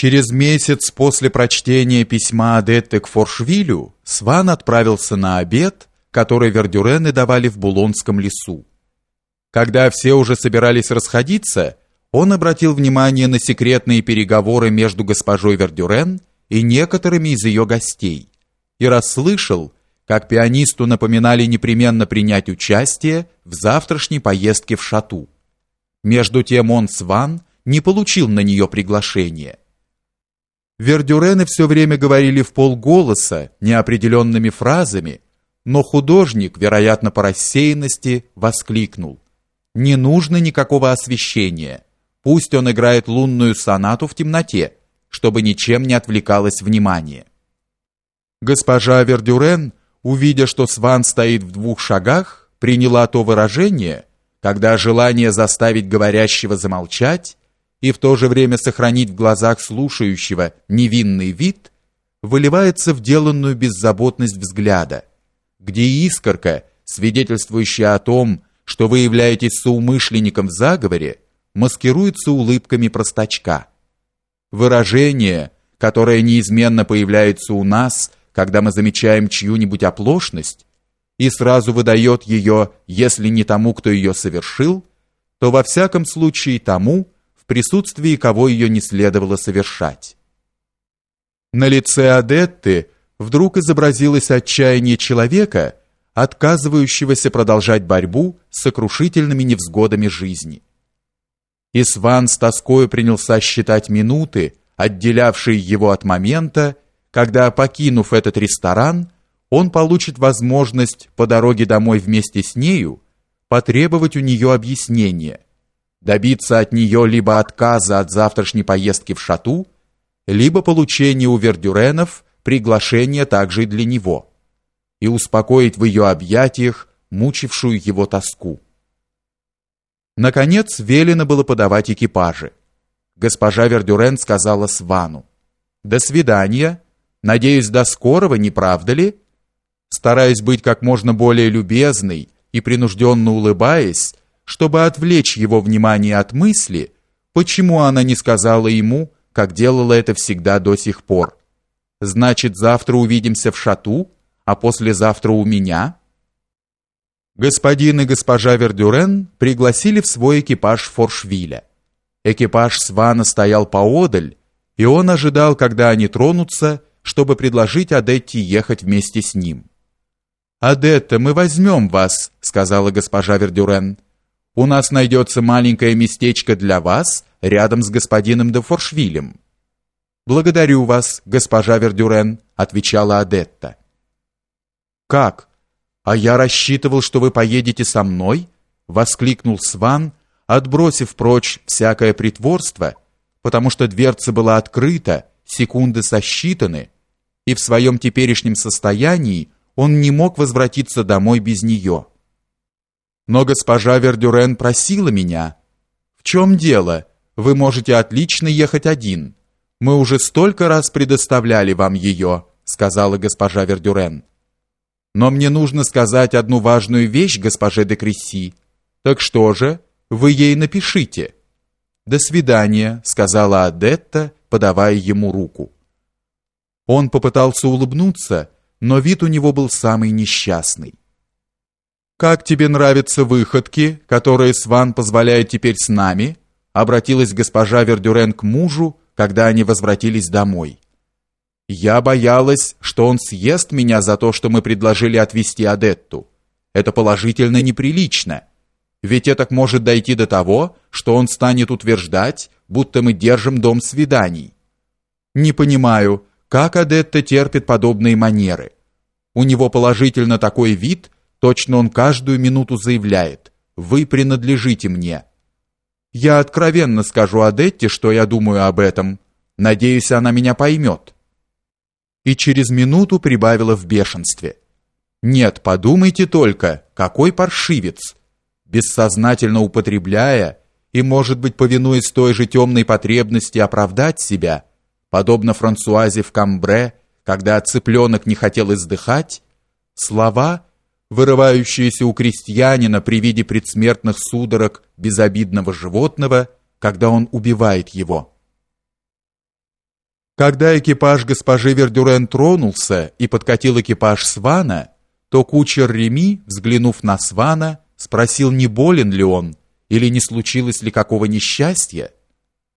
Через месяц после прочтения письма Адетты к Форшвилю Сван отправился на обед, который Вердюрены давали в Булонском лесу. Когда все уже собирались расходиться, он обратил внимание на секретные переговоры между госпожой Вердюрен и некоторыми из ее гостей и расслышал, как пианисту напоминали непременно принять участие в завтрашней поездке в Шату. Между тем он, Сван, не получил на нее приглашения. Вердюрены все время говорили в полголоса, неопределенными фразами, но художник, вероятно, по рассеянности, воскликнул. «Не нужно никакого освещения. Пусть он играет лунную сонату в темноте, чтобы ничем не отвлекалось внимание». Госпожа Вердюрен, увидя, что Сван стоит в двух шагах, приняла то выражение, когда желание заставить говорящего замолчать и в то же время сохранить в глазах слушающего невинный вид, выливается в деланную беззаботность взгляда, где искорка, свидетельствующая о том, что вы являетесь соумышленником в заговоре, маскируется улыбками простачка. Выражение, которое неизменно появляется у нас, когда мы замечаем чью-нибудь оплошность, и сразу выдает ее, если не тому, кто ее совершил, то во всяком случае тому, присутствии кого ее не следовало совершать. На лице Адетты вдруг изобразилось отчаяние человека, отказывающегося продолжать борьбу с сокрушительными невзгодами жизни. Исван с тоскою принялся считать минуты, отделявшие его от момента, когда, покинув этот ресторан, он получит возможность по дороге домой вместе с нею потребовать у нее объяснения – добиться от нее либо отказа от завтрашней поездки в Шату, либо получения у Вердюренов приглашения также и для него, и успокоить в ее объятиях мучившую его тоску. Наконец велено было подавать экипажи. Госпожа Вердюрен сказала Свану: "До свидания. Надеюсь, до скорого, не правда ли?" Стараясь быть как можно более любезной и принужденно улыбаясь, чтобы отвлечь его внимание от мысли, почему она не сказала ему, как делала это всегда до сих пор. Значит, завтра увидимся в шату, а послезавтра у меня. Господин и госпожа Вердюрен пригласили в свой экипаж Форшвиля. Экипаж Свана стоял поодаль, и он ожидал, когда они тронутся, чтобы предложить Адетте ехать вместе с ним. «Адетта, мы возьмем вас», — сказала госпожа Вердюрен у нас найдется маленькое местечко для вас рядом с господином де Форшвилем. Благодарю вас, госпожа Вердюрен, отвечала Адетта. Как? А я рассчитывал, что вы поедете со мной, воскликнул Сван, отбросив прочь всякое притворство, потому что дверца была открыта, секунды сосчитаны, и в своем теперешнем состоянии он не мог возвратиться домой без нее. Но госпожа Вердюрен просила меня. В чем дело? Вы можете отлично ехать один. Мы уже столько раз предоставляли вам ее, сказала госпожа Вердюрен. Но мне нужно сказать одну важную вещь госпоже де Кресси. Так что же, вы ей напишите. До свидания, сказала Адетта, подавая ему руку. Он попытался улыбнуться, но вид у него был самый несчастный. Как тебе нравятся выходки, которые Сван позволяет теперь с нами? обратилась госпожа Вердюрен к мужу, когда они возвратились домой. Я боялась, что он съест меня за то, что мы предложили отвезти Адетту. Это положительно неприлично. Ведь это может дойти до того, что он станет утверждать, будто мы держим дом свиданий. Не понимаю, как Адетта терпит подобные манеры. У него положительно такой вид, Точно он каждую минуту заявляет: "Вы принадлежите мне". Я откровенно скажу Адетте, что я думаю об этом. Надеюсь, она меня поймет. И через минуту прибавила в бешенстве: "Нет, подумайте только, какой паршивец, бессознательно употребляя и, может быть, повинуясь той же темной потребности оправдать себя, подобно Франсуазе в Камбре, когда цыпленок не хотел издыхать, слова вырывающиеся у крестьянина при виде предсмертных судорог безобидного животного, когда он убивает его. Когда экипаж госпожи Вердюрен тронулся и подкатил экипаж Свана, то кучер Реми, взглянув на Свана, спросил, не болен ли он или не случилось ли какого несчастья.